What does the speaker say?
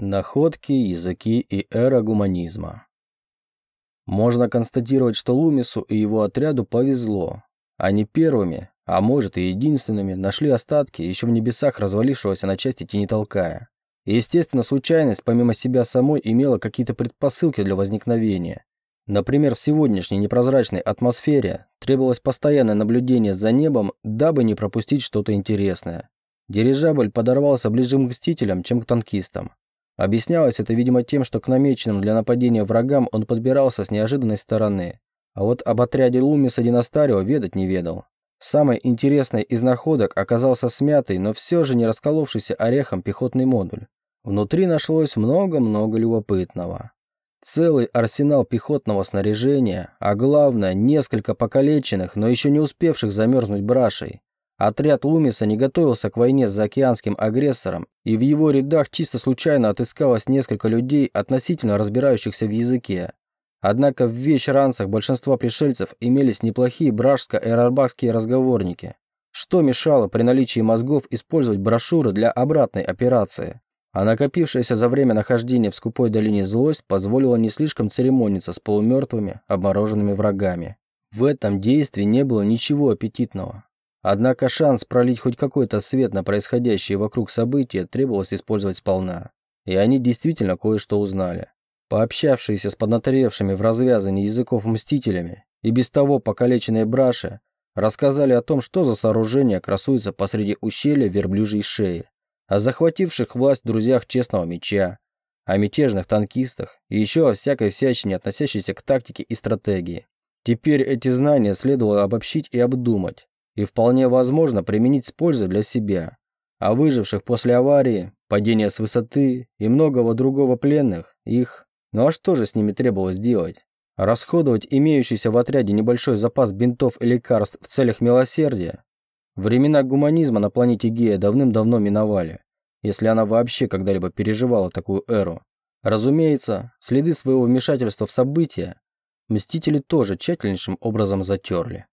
Находки, языки и эра гуманизма. Можно констатировать, что Лумису и его отряду повезло. Они первыми, а может и единственными, нашли остатки еще в небесах развалившегося на части тенитолкая. Естественно, случайность, помимо себя самой, имела какие-то предпосылки для возникновения. Например, в сегодняшней непрозрачной атмосфере требовалось постоянное наблюдение за небом, дабы не пропустить что-то интересное. Дирижабль подорвался ближе к мстителям, чем к танкистам. Объяснялось это, видимо, тем, что к намеченным для нападения врагам он подбирался с неожиданной стороны. А вот об отряде Лумиса Династарио ведать не ведал. Самой интересной из находок оказался смятый, но все же не расколовшийся орехом пехотный модуль. Внутри нашлось много-много любопытного. Целый арсенал пехотного снаряжения, а главное, несколько покалеченных, но еще не успевших замерзнуть брашей. Отряд Лумиса не готовился к войне с заокеанским агрессором, и в его рядах чисто случайно отыскалось несколько людей, относительно разбирающихся в языке. Однако в вечеранцах большинства пришельцев имелись неплохие бражско-эрарбахские разговорники. Что мешало при наличии мозгов использовать брошюры для обратной операции? А накопившаяся за время нахождения в скупой долине злость позволила не слишком церемониться с полумертвыми, обмороженными врагами. В этом действии не было ничего аппетитного. Однако шанс пролить хоть какой-то свет на происходящее вокруг события требовалось использовать сполна. И они действительно кое-что узнали. Пообщавшиеся с поднаторевшими в развязании языков мстителями и без того покалеченные браши рассказали о том, что за сооружение красуется посреди ущелья верблюжьей шеи, о захвативших власть друзьях честного меча, о мятежных танкистах и еще о всякой всячине, относящейся к тактике и стратегии. Теперь эти знания следовало обобщить и обдумать, и вполне возможно применить с пользой для себя. А выживших после аварии, падения с высоты и многого другого пленных, их... Ну а что же с ними требовалось делать? Расходовать имеющийся в отряде небольшой запас бинтов и лекарств в целях милосердия? Времена гуманизма на планете Гея давным-давно миновали, если она вообще когда-либо переживала такую эру. Разумеется, следы своего вмешательства в события Мстители тоже тщательнейшим образом затерли.